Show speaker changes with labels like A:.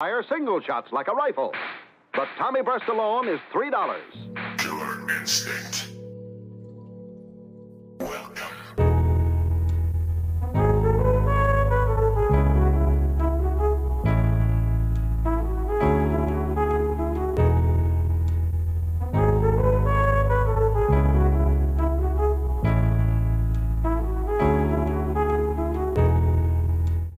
A: Fire single shots like a rifle. But Tommy Burst alone is $3.
B: Killer Instinct. Welcome.